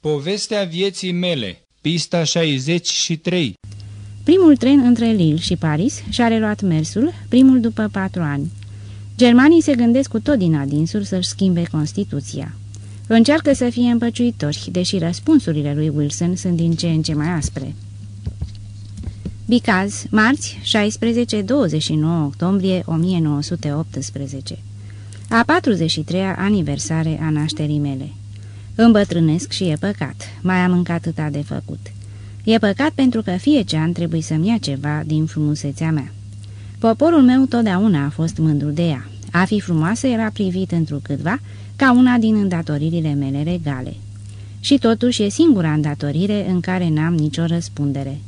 Povestea vieții mele, pista 63 Primul tren între Lille și Paris și-a reluat mersul, primul după patru ani. Germanii se gândesc cu tot din adinsul să-și schimbe Constituția. Încearcă să fie împăciuitori, deși răspunsurile lui Wilson sunt din ce în ce mai aspre. Bicaz, marți, 16-29 octombrie 1918 A 43-a aniversare a nașterii mele Îmbătrânesc și e păcat, mai am încă atâta de făcut. E păcat pentru că fie ce an trebuie să-mi ia ceva din frumusețea mea. Poporul meu totdeauna a fost mândru de ea. A fi frumoasă era privit întrucâtva ca una din îndatoririle mele regale. Și totuși e singura îndatorire în care n-am nicio răspundere.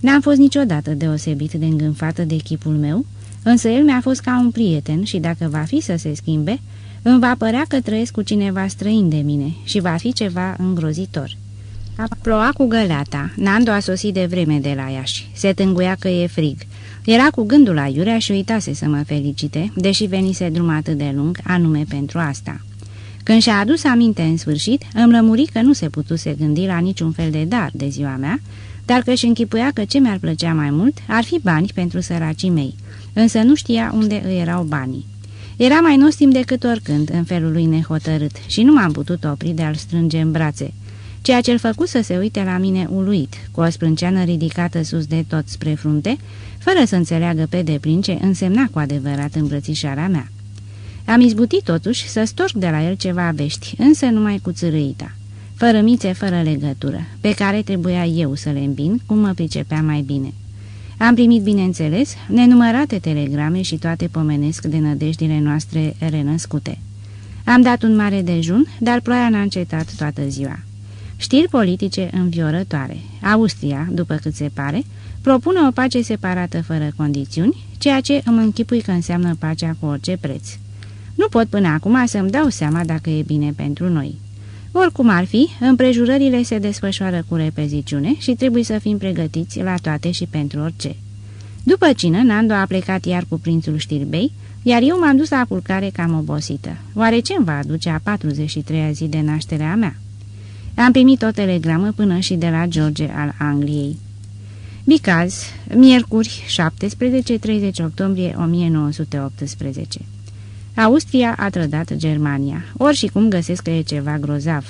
N-am fost niciodată deosebit de îngânfată de chipul meu, însă el mi-a fost ca un prieten și dacă va fi să se schimbe, îmi va părea că trăiesc cu cineva străin de mine și va fi ceva îngrozitor. A ploua cu găleata. Nando a sosit de vreme de la Iași. Se tânguia că e frig. Era cu gândul la Iurea și uitase să mă felicite, deși venise drum atât de lung, anume pentru asta. Când și-a adus aminte în sfârșit, îmi lămuri că nu se putuse gândi la niciun fel de dar de ziua mea, dar că și închipuia că ce mi-ar plăcea mai mult ar fi bani pentru săracii mei, însă nu știa unde îi erau banii. Era mai nostim decât oricând în felul lui nehotărât și nu m-am putut opri de a-l strânge în brațe, ceea ce-l făcut să se uite la mine uluit, cu o sprânceană ridicată sus de tot spre frunte, fără să înțeleagă pe deplin ce însemna cu adevărat îmbrățișarea mea. Am izbutit totuși să storc de la el ceva vești, însă numai cu țărâita, fără mițe, fără legătură, pe care trebuia eu să le îmbin, cum mă pricepea mai bine. Am primit, bineînțeles, nenumărate telegrame și toate pomenesc de nădejdile noastre renăscute. Am dat un mare dejun, dar ploaia n-a încetat toată ziua. Știri politice înviorătoare. Austria, după cât se pare, propune o pace separată fără condițiuni, ceea ce îmi închipui că înseamnă pacea cu orice preț. Nu pot până acum să-mi dau seama dacă e bine pentru noi. Oricum ar fi, împrejurările se desfășoară cu repeziciune și trebuie să fim pregătiți la toate și pentru orice. După cină, Nando a plecat iar cu prințul Știrbei, iar eu m-am dus la culcare cam obosită. Oare ce îmi va aduce a 43-a zi de naștere a mea? Am primit o telegramă până și de la George al Angliei. Bicaz, miercuri, 17-30 octombrie 1918 Austria a trădat Germania. Ori și cum găsesc că e ceva grozav.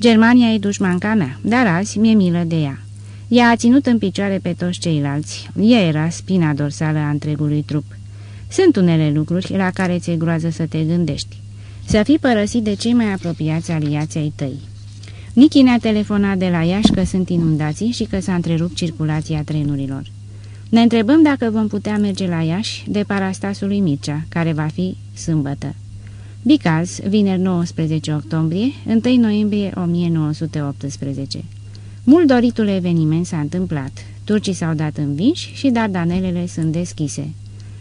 Germania e dușmanca mea, dar azi mi-e milă de ea. Ea a ținut în picioare pe toți ceilalți. Ea era spina dorsală a întregului trup. Sunt unele lucruri la care ți-e groază să te gândești. Să fii părăsit de cei mai apropiați aliați ai tăi. Nichi ne-a telefonat de la Iași că sunt inundații și că s-a întrerupt circulația trenurilor. Ne întrebăm dacă vom putea merge la Iași de parastasului Mircea, care va fi sâmbătă. Bicaz, vineri 19 octombrie, 1 noiembrie 1918. Mult doritul eveniment s-a întâmplat. Turcii s-au dat învinși și dardanelele sunt deschise.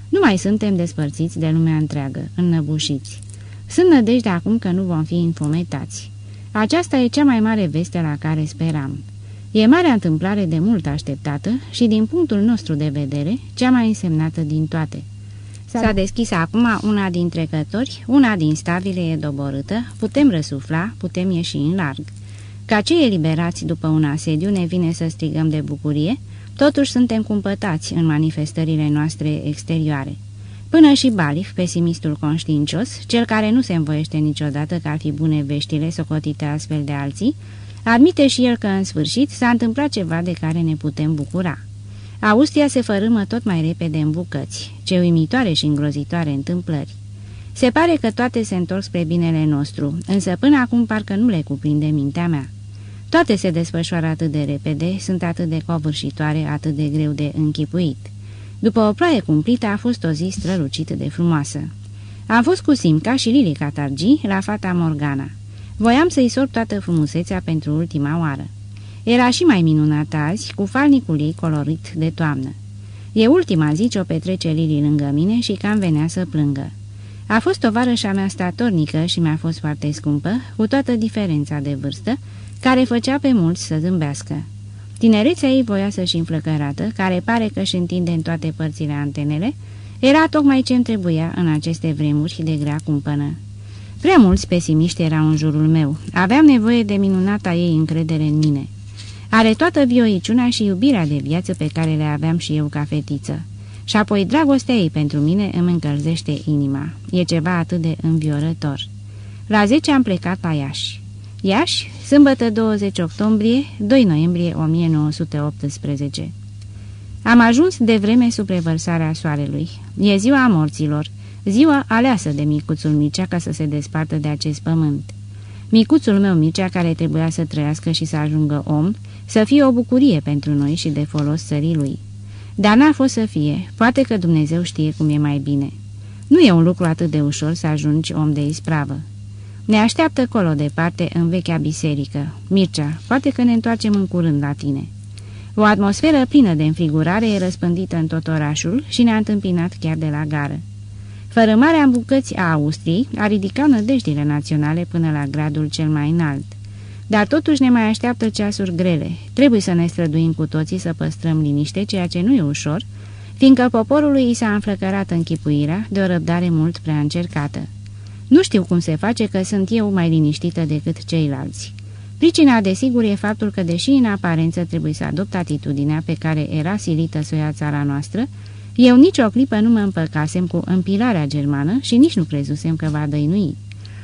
Nu mai suntem despărțiți de lumea întreagă, înnăbușiți. Sunt nădejde acum că nu vom fi infometați. Aceasta e cea mai mare veste la care speram. E marea întâmplare de mult așteptată și, din punctul nostru de vedere, cea mai însemnată din toate. S-a deschis acum una dintre cători, una din stavile e doborâtă, putem răsufla, putem ieși în larg. Ca cei eliberați după un asediu ne vine să strigăm de bucurie, totuși suntem cumpătați în manifestările noastre exterioare. Până și Balif, pesimistul conștiincios, cel care nu se învoiește niciodată că ar fi bune veștile socotite astfel de alții, Admite și el că, în sfârșit, s-a întâmplat ceva de care ne putem bucura. Austria se fărâmă tot mai repede în bucăți, ce uimitoare și îngrozitoare întâmplări. Se pare că toate se întorc spre binele nostru, însă până acum parcă nu le cuprinde mintea mea. Toate se desfășoară atât de repede, sunt atât de covârșitoare, atât de greu de închipuit. După o ploaie cumplită a fost o zi strălucită de frumoasă. Am fost cu Simca și Lili Catargi la fata Morgana. Voiam să-i sorb toată frumusețea pentru ultima oară. Era și mai minunată azi, cu falnicul ei colorit de toamnă. E ultima zi ce o petrece Lili lângă mine și cam venea să plângă. A fost tovarășa mea statornică și mi-a fost foarte scumpă, cu toată diferența de vârstă, care făcea pe mulți să zâmbească. Tinerețea ei voia să-și înflăcărată, care pare că își întinde în toate părțile antenele, era tocmai ce-mi trebuia în aceste vremuri de grea cumpănă. Prea mulți pesimiști erau în jurul meu. Aveam nevoie de minunata ei încredere în mine. Are toată vioiciuna și iubirea de viață pe care le aveam și eu ca fetiță. Și apoi dragostea ei pentru mine îmi încălzește inima. E ceva atât de înviorător. La 10 am plecat la Iași. Iași, sâmbătă 20 octombrie, 2 noiembrie 1918. Am ajuns de vreme sub revărsarea soarelui. E ziua morților, ziua aleasă de micuțul Mircea ca să se despartă de acest pământ. Micuțul meu Mircea, care trebuia să trăiască și să ajungă om, să fie o bucurie pentru noi și de folos țării lui. Dar n-a fost să fie, poate că Dumnezeu știe cum e mai bine. Nu e un lucru atât de ușor să ajungi om de ispravă. Ne așteaptă colo departe în vechea biserică. Mircea, poate că ne întoarcem în curând la tine. O atmosferă plină de înfrigurare e răspândită în tot orașul și ne-a întâmpinat chiar de la gară. Fărâmarea în bucăți a Austriei a ridicat nădejdile naționale până la gradul cel mai înalt. Dar totuși ne mai așteaptă ceasuri grele. Trebuie să ne străduim cu toții să păstrăm liniște, ceea ce nu e ușor, fiindcă poporului i s-a înflăcărat închipuirea de o răbdare mult prea încercată. Nu știu cum se face că sunt eu mai liniștită decât ceilalți. Pricina, desigur, e faptul că, deși în aparență trebuie să adopt atitudinea pe care era silită să o ia țara noastră, eu nici o clipă nu mă împăcasem cu împilarea germană și nici nu crezusem că va dăinui.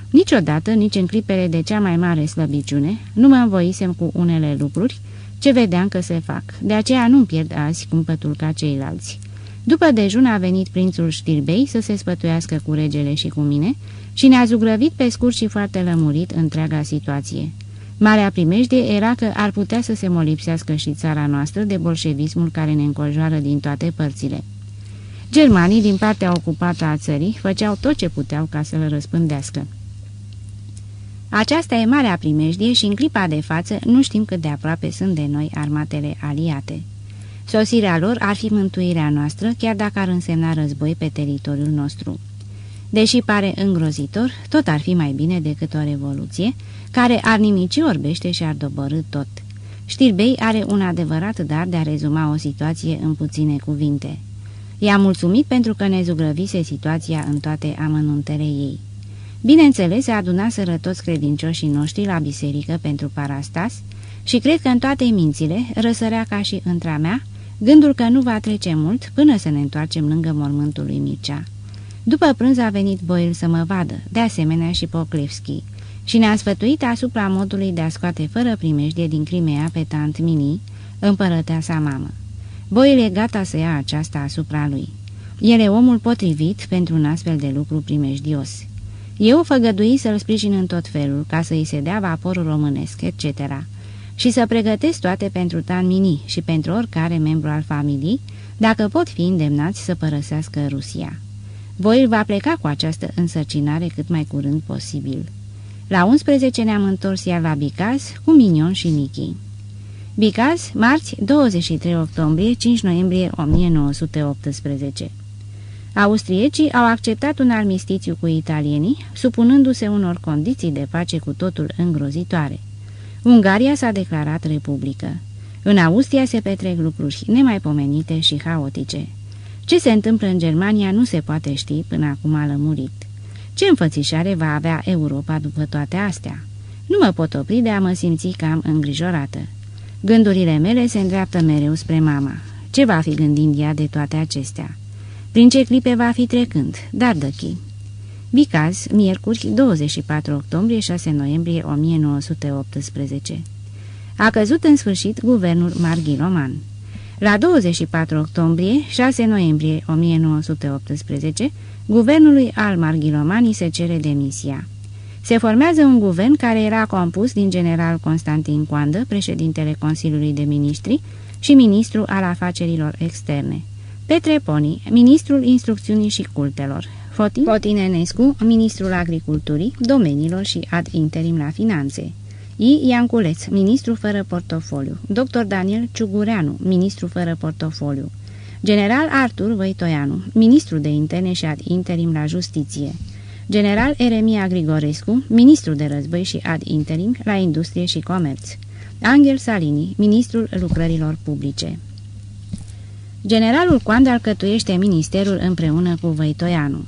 Niciodată, nici în clipele de cea mai mare slăbiciune, nu mă învoisem cu unele lucruri ce vedeam că se fac, de aceea nu-mi pierd azi cumpătul ca ceilalți. După dejun a venit prințul Știrbei să se spătuiască cu regele și cu mine și ne-a zugrăvit pe scurt și foarte lămurit întreaga situație. Marea primejdie era că ar putea să se molipsească și țara noastră de bolșevismul care ne înconjoară din toate părțile. Germanii, din partea ocupată a țării, făceau tot ce puteau ca să-l răspândească. Aceasta e marea primejdie și în clipa de față nu știm cât de aproape sunt de noi armatele aliate. Sosirea lor ar fi mântuirea noastră, chiar dacă ar însemna război pe teritoriul nostru. Deși pare îngrozitor, tot ar fi mai bine decât o revoluție, care ar nimici orbește și ar doborâ tot. Știrbei are un adevărat dar de a rezuma o situație în puține cuvinte. I-a mulțumit pentru că ne zugrăvise situația în toate amănuntele ei. Bineînțeles, se adunaseră toți credincioșii noștri la biserică pentru parastas și cred că în toate mințile răsărea ca și între mea gândul că nu va trece mult până să ne întoarcem lângă mormântul lui Mircea. După prânz a venit Boil să mă vadă, de asemenea și Poklevski, și ne-a sfătuit asupra modului de a scoate fără primejdie din Crimea pe tant Mini, împărăteasa mamă. Boil e gata să ia aceasta asupra lui. El e omul potrivit pentru un astfel de lucru primejdios. Eu făgădui să-l sprijin în tot felul, ca să-i se dea vaporul românesc, etc., și să pregătesc toate pentru Tan Mini și pentru oricare membru al familiei, dacă pot fi îndemnați să părăsească Rusia. Voi va pleca cu această însărcinare cât mai curând posibil. La 11 ne-am întors iar la Bicaz cu Minion și Nichi. Bicaz, marți, 23 octombrie, 5 noiembrie 1918 Austriecii au acceptat un armistițiu cu italienii, supunându-se unor condiții de pace cu totul îngrozitoare. Ungaria s-a declarat republică. În Austria se petrec lucruri nemaipomenite și haotice. Ce se întâmplă în Germania nu se poate ști până acum a lămurit. Ce înfățișare va avea Europa după toate astea? Nu mă pot opri de a mă simți cam îngrijorată. Gândurile mele se îndreaptă mereu spre mama. Ce va fi gândind ea de toate acestea? Prin ce clipe va fi trecând? Dar dăchi. Bicaz, miercuri, 24 octombrie, 6 noiembrie 1918. A căzut în sfârșit guvernul Marghiloman. La 24 octombrie, 6 noiembrie 1918, guvernului al Marghilomanii se cere demisia. Se formează un guvern care era compus din general Constantin Coandă, președintele Consiliului de Ministri și ministru al afacerilor externe. Petre Poni, ministrul instrucțiunii și cultelor. Fotin Fotinenescu, ministrul agriculturii, domeniilor și ad interim la finanțe. I. Ianculeț, ministru fără portofoliu. Dr. Daniel Ciugureanu, ministru fără portofoliu. General Artur Văitoianu, ministru de interne și ad interim la justiție. General Eremia Grigorescu, ministru de război și ad interim la industrie și comerț. Angel Salini, ministrul lucrărilor publice. Generalul Coand alcătuiește ministerul împreună cu Văitoianu,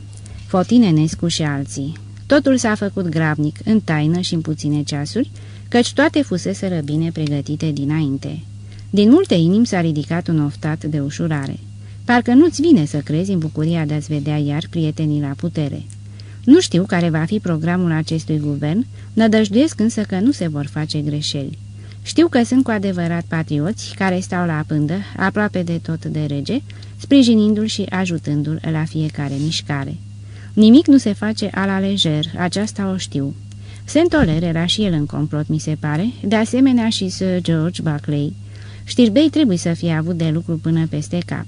Fotinenescu și alții. Totul s-a făcut grabnic, în taină și în puține ceasuri, căci toate fuseseră bine pregătite dinainte. Din multe inimi s-a ridicat un oftat de ușurare. Parcă nu-ți vine să crezi în bucuria de a-ți vedea iar prietenii la putere. Nu știu care va fi programul acestui guvern, nădăjduiesc însă că nu se vor face greșeli. Știu că sunt cu adevărat patrioți care stau la pândă, aproape de tot de rege, sprijinindu-l și ajutându-l la fiecare mișcare. Nimic nu se face a la lejer, aceasta o știu. Saint-Oler era și el în complot, mi se pare, de asemenea și Sir George Buckley. Știrbei trebuie să fie avut de lucru până peste cap.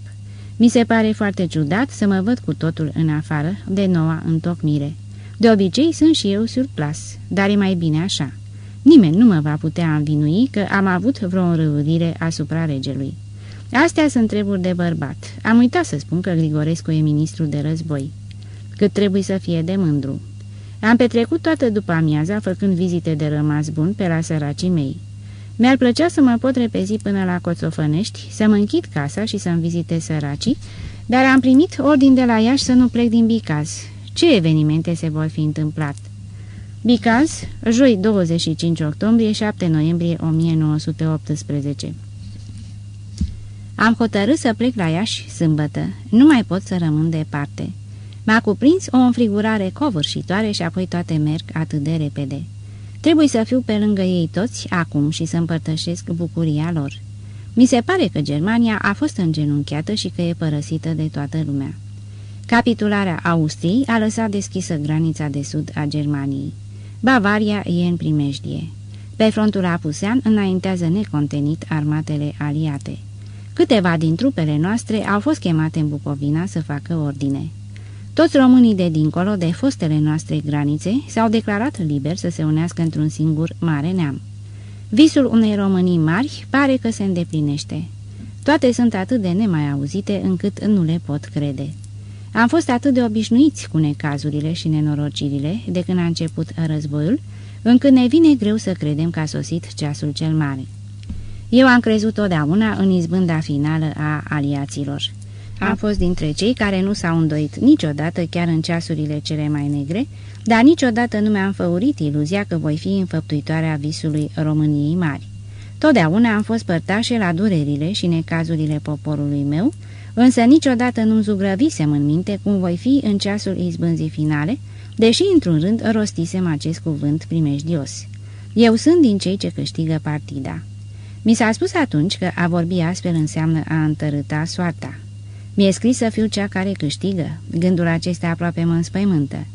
Mi se pare foarte ciudat să mă văd cu totul în afară, de noua întocmire. De obicei sunt și eu surplas, dar e mai bine așa. Nimeni nu mă va putea învinui că am avut vreo înrăurire asupra regelui. Astea sunt treburi de bărbat. Am uitat să spun că Grigorescu e ministrul de război. Cât trebuie să fie de mândru. Am petrecut toată după amiaza făcând vizite de rămas bun pe la săracii mei. Mi-ar plăcea să mă pot repezi până la Coțofănești, să-mi închid casa și să-mi vizitez săracii, dar am primit ordin de la Iași să nu plec din Bicaz. Ce evenimente se vor fi întâmplat? Bicaz, joi 25 octombrie, 7 noiembrie 1918 Am hotărât să plec la Iași sâmbătă. Nu mai pot să rămân departe. M-a cuprins o înfrigurare covârșitoare și apoi toate merg atât de repede. Trebuie să fiu pe lângă ei toți acum și să împărtășesc bucuria lor. Mi se pare că Germania a fost îngenunchiată și că e părăsită de toată lumea. Capitularea Austriei a lăsat deschisă granița de sud a Germaniei. Bavaria e în primejdie. Pe frontul apusean înaintează necontenit armatele aliate. Câteva din trupele noastre au fost chemate în Bucovina să facă ordine. Toți românii de dincolo de fostele noastre granițe s-au declarat liber să se unească într-un singur mare neam. Visul unei Românii mari pare că se îndeplinește. Toate sunt atât de nemai auzite încât nu le pot crede. Am fost atât de obișnuiți cu necazurile și nenorocirile de când a început războiul, încât ne vine greu să credem că a sosit ceasul cel mare. Eu am crezut totdeauna în izbânda finală a aliaților. Am fost dintre cei care nu s-au îndoit niciodată chiar în ceasurile cele mai negre, dar niciodată nu mi-am făurit iluzia că voi fi înfăptuitoarea visului României mari. Totdeauna am fost părtașe la durerile și necazurile poporului meu, însă niciodată nu-mi zugrăvisem în minte cum voi fi în ceasul izbânzii finale, deși într-un rând rostisem acest cuvânt primejdios. Eu sunt din cei ce câștigă partida. Mi s-a spus atunci că a vorbi astfel înseamnă a întărâta soarta. Mi-e scris să fiu cea care câștigă. Gândul acesta aproape mă înspăimântă.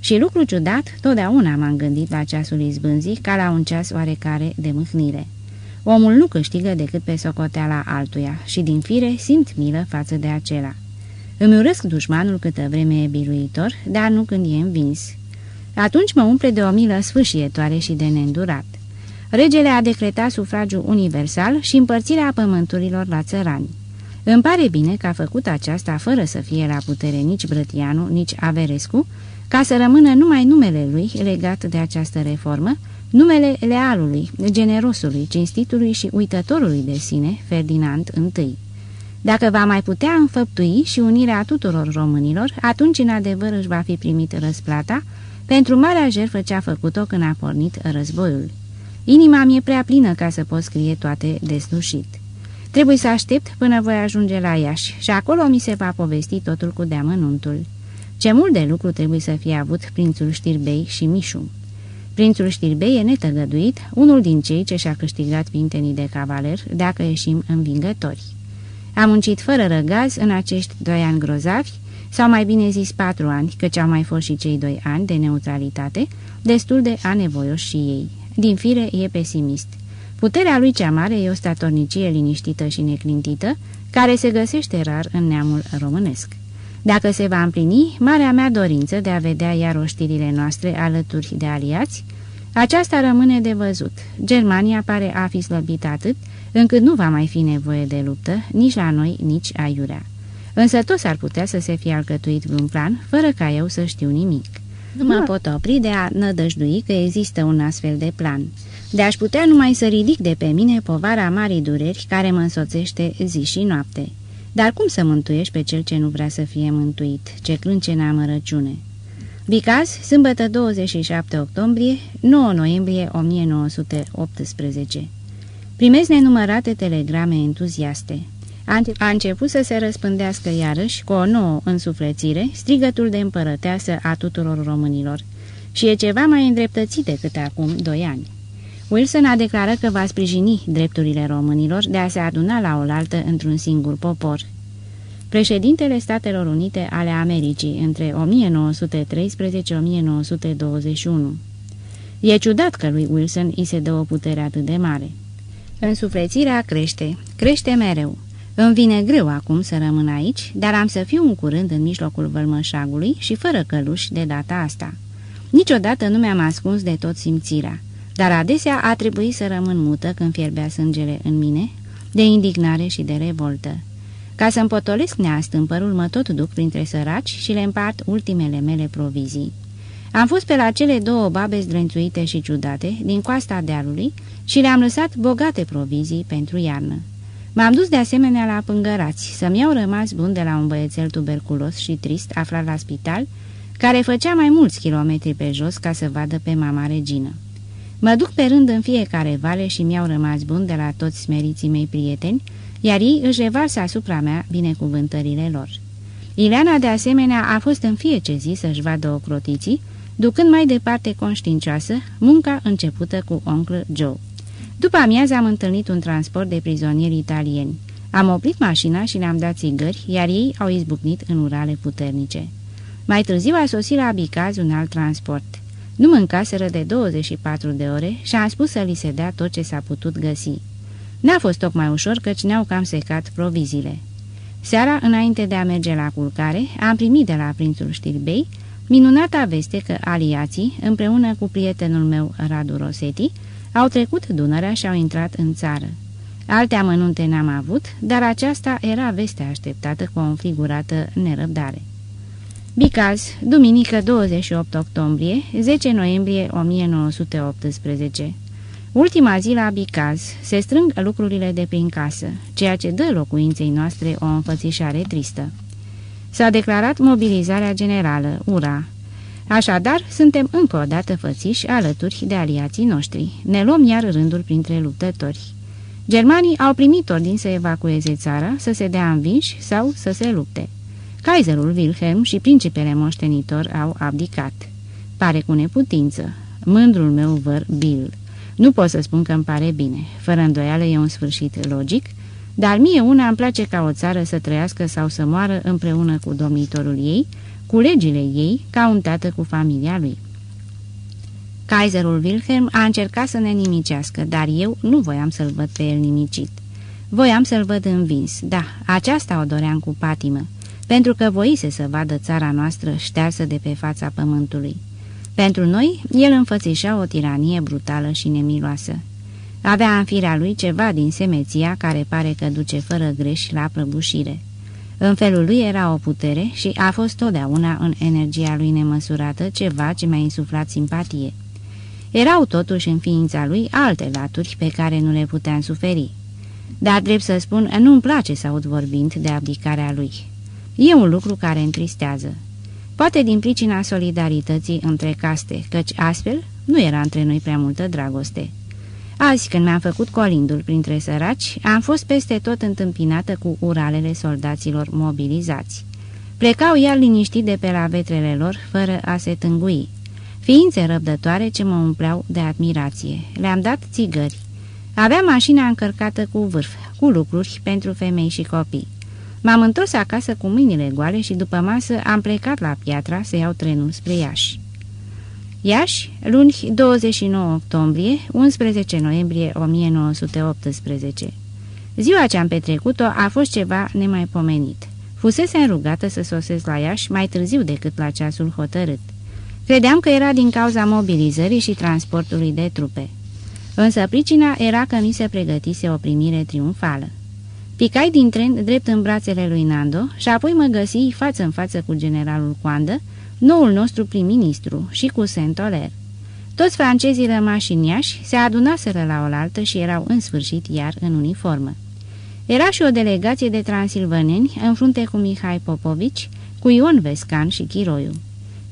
Și lucru ciudat, totdeauna m-am gândit la ceasul izbânzii ca la un ceas oarecare de mâhnire. Omul nu câștigă decât pe socoteala altuia și din fire simt milă față de acela. Îmi urăsc dușmanul câtă vreme e biruitor, dar nu când e învins. Atunci mă umple de o milă sfârșietoare și de neîndurat. Regele a decretat sufragiul universal și împărțirea pământurilor la țărani. Îmi pare bine că a făcut aceasta fără să fie la putere nici Brătianu, nici Averescu, ca să rămână numai numele lui legat de această reformă, numele lealului, generosului, cinstitului și uitătorului de sine, Ferdinand I. Dacă va mai putea înfăptui și unirea tuturor românilor, atunci în adevăr își va fi primit răsplata pentru marea jertfă ce a făcut-o când a pornit războiul. Inima mi-e prea plină ca să pot scrie toate deslușit. Trebuie să aștept până voi ajunge la Iași și acolo mi se va povesti totul cu deamănuntul. Ce mult de lucru trebuie să fie avut prințul Știrbei și Mișu. Prințul Știrbei e netăgăduit, unul din cei ce și-a câștigat pintenii de cavaler, dacă ieșim învingători. Am muncit fără răgaz în acești doi ani grozavi, sau mai bine zis patru ani, căci au mai fost și cei doi ani de neutralitate, destul de anevoioși și ei. Din fire e pesimist. Puterea lui cea mare e o statornicie liniștită și neclintită, care se găsește rar în neamul românesc. Dacă se va împlini marea mea dorință de a vedea iar oștirile noastre alături de aliați, aceasta rămâne de văzut. Germania pare a fi slăbit atât, încât nu va mai fi nevoie de luptă, nici la noi, nici aiurea. Însă tot s-ar putea să se fie alcătuit vreun plan, fără ca eu să știu nimic. Nu mă pot opri de a nădăjdui că există un astfel de plan de aș putea numai să ridic de pe mine povara marii dureri care mă însoțește zi și noapte. Dar cum să mântuiești pe cel ce nu vrea să fie mântuit, ce crânce în amărăciune? Bicaz, sâmbătă 27 octombrie, 9 noiembrie 1918 Primesc nenumărate telegrame entuziaste. A început să se răspândească iarăși, cu o nouă însuflețire, strigătul de împărăteasă a tuturor românilor. Și e ceva mai îndreptățit decât acum doi ani. Wilson a declarat că va sprijini drepturile românilor de a se aduna la oaltă într-un singur popor. Președintele Statelor Unite ale Americii între 1913-1921 E ciudat că lui Wilson îi se dă o putere atât de mare. Însuflețirea crește, crește mereu. Îmi vine greu acum să rămân aici, dar am să fiu un curând în mijlocul vălmășagului și fără căluși de data asta. Niciodată nu mi-am ascuns de tot simțirea, dar adesea a trebuit să rămân mută când fierbea sângele în mine, de indignare și de revoltă. Ca să împotolesc neastâmpărul, mă tot duc printre săraci și le împart ultimele mele provizii. Am fost pe la cele două babe zdrânțuite și ciudate din coasta dealului și le-am lăsat bogate provizii pentru iarnă. M-am dus de asemenea la pângărați, să-mi iau rămas bun de la un băiețel tuberculos și trist aflat la spital, care făcea mai mulți kilometri pe jos ca să vadă pe mama regină. Mă duc pe rând în fiecare vale și mi-au rămas bun de la toți smeriții mei prieteni, iar ei își revarsă asupra mea binecuvântările lor. Ileana, de asemenea, a fost în fiecare zi să-și vadă ocrotiții, ducând mai departe conștiincioasă munca începută cu oncle Joe. După amiază am întâlnit un transport de prizonieri italieni. Am oprit mașina și le-am dat țigări, iar ei au izbucnit în urale puternice. Mai târziu a sosit la Bicaz un alt transport. Nu mâncaseră de 24 de ore și am spus să li se dea tot ce s-a putut găsi. N-a fost tocmai ușor căci ne-au cam secat proviziile. Seara, înainte de a merge la culcare, am primit de la prințul Știrbei minunata veste că aliații, împreună cu prietenul meu Radu Rosetti, au trecut Dunărea și au intrat în țară. Alte amănunte n-am avut, dar aceasta era vestea așteptată cu o înfigurată nerăbdare. Bicaz, duminică 28 octombrie, 10 noiembrie 1918 Ultima zi la Bicaz se strâng lucrurile de prin casă, ceea ce dă locuinței noastre o înfățișare tristă. S-a declarat mobilizarea generală, ura. Așadar, suntem încă o dată fățiși alături de aliații noștri. Ne luăm iar rândul printre luptători. Germanii au primit ordin să evacueze țara, să se dea învinși sau să se lupte. Kaiserul Wilhelm și principele moștenitor au abdicat. Pare cu neputință. Mândrul meu văr Bill. Nu pot să spun că îmi pare bine. Fără îndoială e un sfârșit logic, dar mie una îmi place ca o țară să trăiască sau să moară împreună cu domnitorul ei, cu legile ei, ca un tată cu familia lui. Kaiserul Wilhelm a încercat să ne nimicească, dar eu nu voiam să-l văd pe el nimicit. Voiam să-l văd învins, da, aceasta o doream cu patimă, pentru că voise să vadă țara noastră ștearsă de pe fața pământului. Pentru noi, el înfățișa o tiranie brutală și nemiloasă. Avea în firea lui ceva din semeția care pare că duce fără greș la prăbușire. În felul lui era o putere și a fost totdeauna în energia lui nemăsurată ceva ce mi-a insuflat simpatie. Erau totuși în ființa lui alte laturi pe care nu le puteam suferi. Dar, drept să spun, nu-mi place să aud vorbind de abdicarea lui. E un lucru care întristează. Poate din pricina solidarității între caste, căci astfel nu era între noi prea multă dragoste. Azi, când mi-am făcut colindul printre săraci, am fost peste tot întâmpinată cu uralele soldaților mobilizați. Plecau iar liniștit de pe la vetrele lor, fără a se tângui. Ființe răbdătoare ce mă umpleau de admirație. Le-am dat țigări. Aveam mașina încărcată cu vârf, cu lucruri pentru femei și copii. M-am întors acasă cu mâinile goale și după masă am plecat la Piatra să iau trenul spre Iași. Iași, luni 29 octombrie, 11 noiembrie 1918 Ziua ce am petrecut-o a fost ceva nemaipomenit. Fusese rugată să sosesc la Iași mai târziu decât la ceasul hotărât. Credeam că era din cauza mobilizării și transportului de trupe. Însă pricina era că mi se pregătise o primire triumfală. Picai din tren drept în brațele lui Nando și apoi mă găsi față în față cu generalul Coandă, noul nostru prim-ministru, și cu Saint-Oler. Toți francezii rămași în Iași se adunaseră la oaltă și erau în sfârșit iar în uniformă. Era și o delegație de transilvaneni în frunte cu Mihai Popovici, cu Ion Vescan și Chiroiu.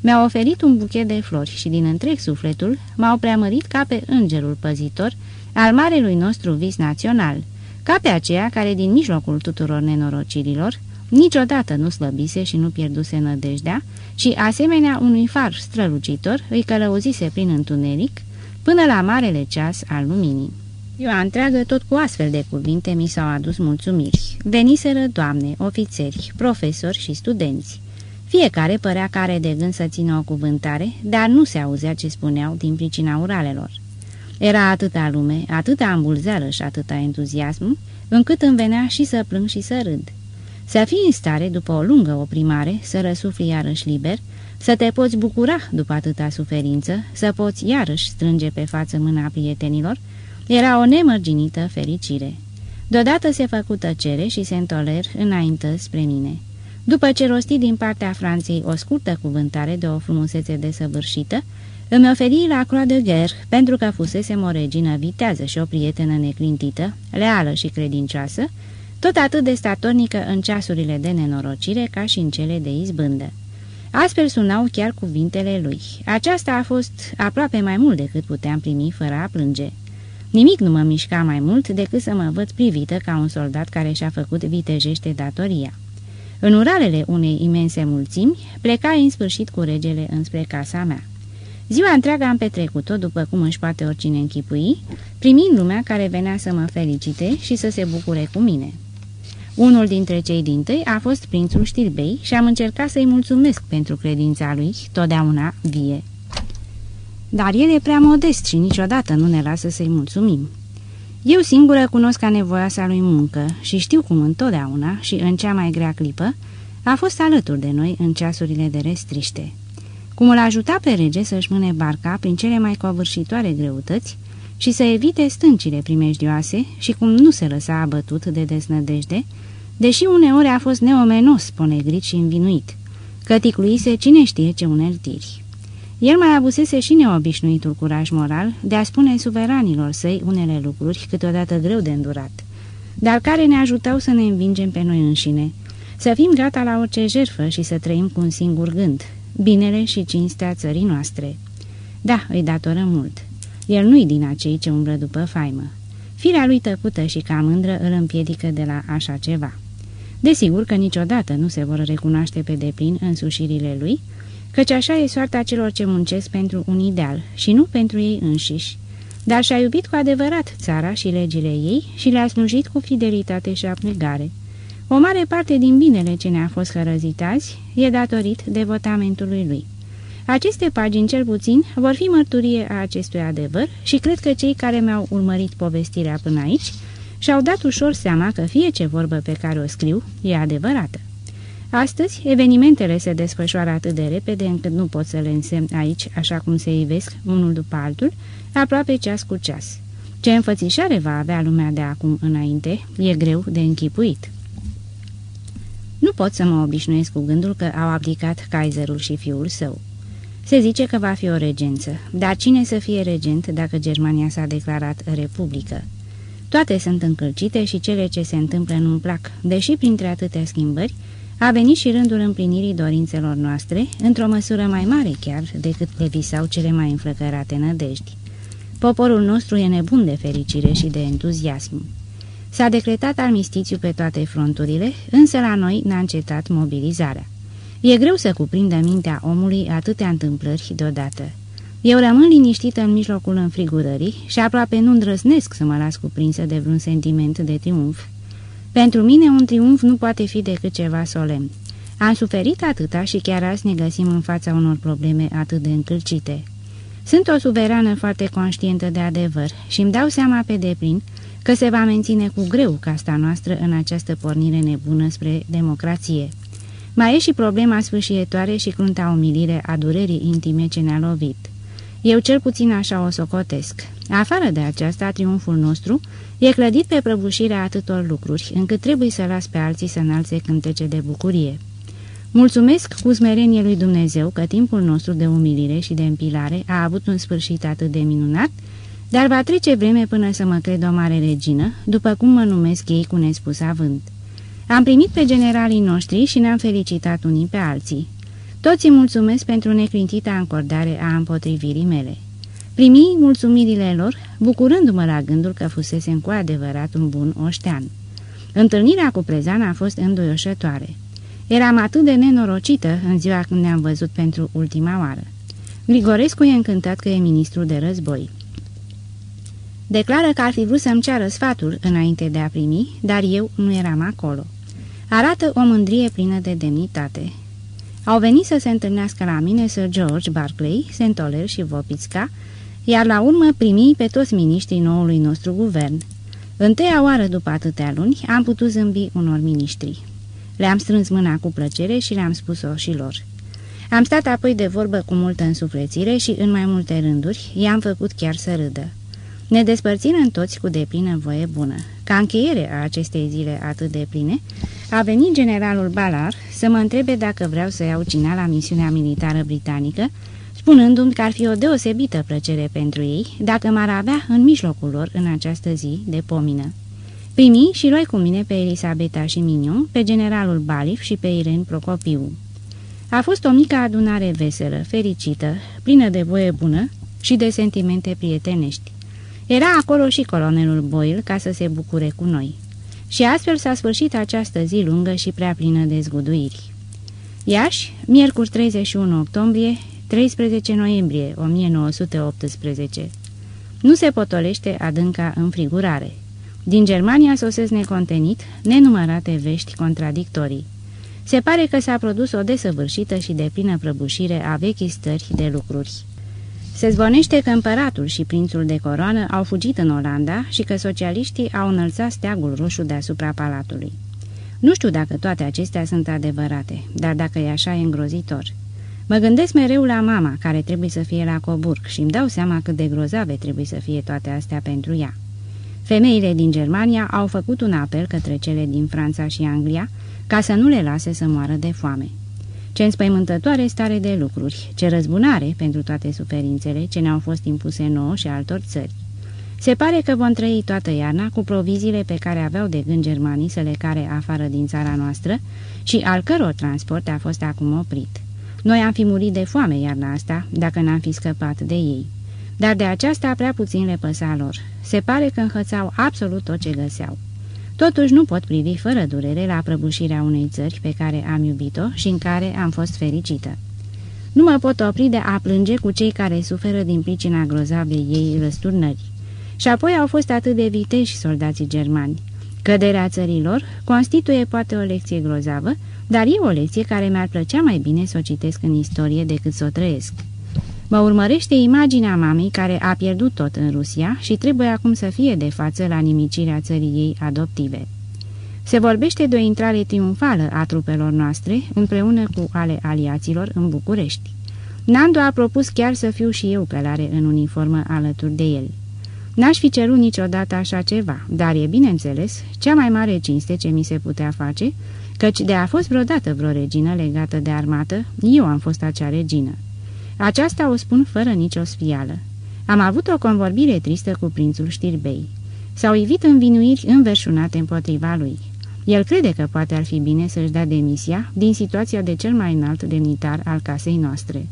Mi-au oferit un buchet de flori și din întreg sufletul m-au preamărit ca pe îngerul păzitor al marelui nostru vis național, ca pe aceea care din mijlocul tuturor nenorocirilor niciodată nu slăbise și nu pierduse nădejdea și, asemenea unui far strălucitor, îi călăuzise prin întuneric până la marele ceas al luminii. Ziua întreagă, tot cu astfel de cuvinte, mi s-au adus mulțumiri. Veniseră doamne, ofițeri, profesori și studenți. Fiecare părea care de gând să țină o cuvântare, dar nu se auzea ce spuneau din pricina uralelor. Era atâta lume, atâta ambulzeală și atâta entuziasm, încât îmi venea și să plâng și să râd. Să fii în stare, după o lungă oprimare, să răsufli iarăși liber, să te poți bucura după atâta suferință, să poți iarăși strânge pe față mâna prietenilor, era o nemărginită fericire. Deodată se făcu tăcere și se întoler înainte spre mine. După ce rosti din partea Franței o scurtă cuvântare de o frumusețe desăvârșită, îmi oferi la Croix de Guerre pentru că fusese o regină vitează și o prietenă neclintită, leală și credincioasă, tot atât de statornică în ceasurile de nenorocire ca și în cele de izbândă. Astfel sunau chiar cuvintele lui. Aceasta a fost aproape mai mult decât puteam primi fără a plânge. Nimic nu mă mișca mai mult decât să mă văd privită ca un soldat care și-a făcut vitejește datoria. În uralele unei imense mulțimi, pleca în sfârșit cu regele înspre casa mea. Ziua întreagă am petrecut-o, după cum își poate oricine închipui, primind lumea care venea să mă felicite și să se bucure cu mine. Unul dintre cei din tăi a fost prințul Știrbei și am încercat să-i mulțumesc pentru credința lui, totdeauna vie. Dar el e prea modest și niciodată nu ne lasă să-i mulțumim. Eu singură cunosc ca nevoia lui muncă și știu cum întotdeauna și în cea mai grea clipă a fost alături de noi în ceasurile de restriște. Cum îl ajuta pe rege să-și mâne barca prin cele mai covârșitoare greutăți și să evite stâncile primejdioase și cum nu se lăsa abătut de desnădejde, deși uneori a fost neomenos, ponegrit și învinuit, că ticluise cine știe ce uneltiri. El mai abusese și neobișnuitul curaj moral de a spune suveranilor săi unele lucruri câteodată greu de îndurat, dar care ne ajutau să ne învingem pe noi înșine, să fim gata la orice jerfă și să trăim cu un singur gând, binele și cinstea țării noastre. Da, îi datoră mult. El nu-i din acei ce umblă după faimă. Firea lui tăcută și cam mândră îl împiedică de la așa ceva. Desigur că niciodată nu se vor recunoaște pe deplin însușirile lui, căci așa e soarta celor ce muncesc pentru un ideal și nu pentru ei înșiși. Dar și-a iubit cu adevărat țara și legile ei și le-a slujit cu fidelitate și abnegare. O mare parte din binele ce ne-a fost hărăzit azi e datorit devotamentului lui. Aceste pagini, cel puțin, vor fi mărturie a acestui adevăr și cred că cei care mi-au urmărit povestirea până aici și-au dat ușor seama că fie ce vorbă pe care o scriu e adevărată. Astăzi, evenimentele se desfășoară atât de repede încât nu pot să le însemn aici, așa cum se ivesc, unul după altul, aproape ceas cu ceas. Ce înfățișare va avea lumea de acum înainte, e greu de închipuit. Nu pot să mă obișnuiesc cu gândul că au abdicat Kaiserul și fiul său. Se zice că va fi o regență, dar cine să fie regent dacă Germania s-a declarat republică? Toate sunt încălcite și cele ce se întâmplă nu-mi plac, deși printre atâtea schimbări a venit și rândul împlinirii dorințelor noastre, într-o măsură mai mare chiar decât le visau cele mai înflăcărate nădejdi. Poporul nostru e nebun de fericire și de entuziasm. S-a decretat armistițiu pe toate fronturile, însă la noi n-a încetat mobilizarea. E greu să cuprindă mintea omului atâtea întâmplări deodată. Eu rămân liniștită în mijlocul înfrigurării și aproape nu îndrăznesc să mă las cuprinsă de vreun sentiment de triumf. Pentru mine un triumf nu poate fi decât ceva solemn. Am suferit atâta și chiar azi ne găsim în fața unor probleme atât de încălcite. Sunt o suverană foarte conștientă de adevăr și îmi dau seama pe deplin că se va menține cu greu casta noastră în această pornire nebună spre democrație. Mai e și problema sfârșietoare și crunta umilire a durerii intime ce ne-a lovit. Eu cel puțin așa o socotesc. Afară de aceasta, triumful nostru e clădit pe prăbușirea atâtor lucruri, încât trebuie să las pe alții să înalțe cântece de bucurie. Mulțumesc cu smerenie lui Dumnezeu că timpul nostru de umilire și de împilare a avut un sfârșit atât de minunat, dar va trece vreme până să mă cred o mare regină, după cum mă numesc ei cu nespus avânt. Am primit pe generalii noștri și ne-am felicitat unii pe alții. Toți îi mulțumesc pentru neclintita încordare a împotrivirii mele. Primi mulțumirile lor, bucurându-mă la gândul că fusesem cu adevărat un bun oștean. Întâlnirea cu prezana a fost înduioșătoare. Eram atât de nenorocită în ziua când ne-am văzut pentru ultima oară. Grigorescu e încântat că e ministru de război. Declară că ar fi vrut să-mi ceară sfatul înainte de a primi, dar eu nu eram acolo. Arată o mândrie plină de demnitate. Au venit să se întâlnească la mine Sir George Barclay, Sentoler și Vopitska, iar la urmă primi pe toți miniștrii noului nostru guvern. Întâia oară după atâtea luni am putut zâmbi unor miniștri. Le-am strâns mâna cu plăcere și le-am spus-o și lor. Am stat apoi de vorbă cu multă însuflețire și în mai multe rânduri i-am făcut chiar să râdă. Ne despărțim toți cu deplină voie bună. Ca încheiere a acestei zile atât de pline, a venit generalul Balar să mă întrebe dacă vreau să iau cina la misiunea militară britanică, spunându-mi că ar fi o deosebită plăcere pentru ei dacă m-ar avea în mijlocul lor în această zi de pomină. Primi și luai cu mine pe Elisabeta și Mignon, pe generalul Balif și pe Irene Procopiu. A fost o mică adunare veselă, fericită, plină de voie bună și de sentimente prietenești. Era acolo și colonelul Boyle ca să se bucure cu noi. Și astfel s-a sfârșit această zi lungă și prea plină de zguduiri. Iași, miercuri 31 octombrie, 13 noiembrie 1918 Nu se potolește adânca înfrigurare. Din Germania sosesc necontenit nenumărate vești contradictorii. Se pare că s-a produs o desăvârșită și deplină prăbușire a vechii stări de lucruri. Se zvonește că împăratul și prințul de coroană au fugit în Olanda și că socialiștii au înălțat steagul roșu deasupra palatului. Nu știu dacă toate acestea sunt adevărate, dar dacă e așa e îngrozitor. Mă gândesc mereu la mama, care trebuie să fie la Coburg și îmi dau seama cât de grozave trebuie să fie toate astea pentru ea. Femeile din Germania au făcut un apel către cele din Franța și Anglia ca să nu le lase să moară de foame. Ce înspăimântătoare stare de lucruri, ce răzbunare pentru toate suferințele ce ne-au fost impuse nouă și altor țări. Se pare că vom trăi toată iarna cu proviziile pe care aveau de gând germanii să le care afară din țara noastră și al căror transport a fost acum oprit. Noi am fi murit de foame iarna asta dacă n-am fi scăpat de ei. Dar de aceasta prea puțin le păsa lor. Se pare că înhățau absolut tot ce găseau. Totuși nu pot privi fără durere la prăbușirea unei țări pe care am iubit-o și în care am fost fericită. Nu mă pot opri de a plânge cu cei care suferă din pricina grozavei ei răsturnări. Și apoi au fost atât de viteși soldații germani. Căderea țărilor constituie poate o lecție grozavă, dar e o lecție care mi-ar plăcea mai bine să o citesc în istorie decât să o trăiesc. Mă urmărește imaginea mamei care a pierdut tot în Rusia și trebuie acum să fie de față la nimicirea țării ei adoptive. Se vorbește de o intrare triumfală a trupelor noastre împreună cu ale aliaților în București. Nando a propus chiar să fiu și eu călare în uniformă alături de el. N-aș fi cerut niciodată așa ceva, dar e bineînțeles cea mai mare cinste ce mi se putea face, căci de a fost vreodată vreo regină legată de armată, eu am fost acea regină. Aceasta o spun fără nicio sfială. Am avut o convorbire tristă cu prințul Știrbei. S-au ivit învinuiri înverșunate împotriva lui. El crede că poate ar fi bine să-și dea demisia din situația de cel mai înalt demnitar al casei noastre.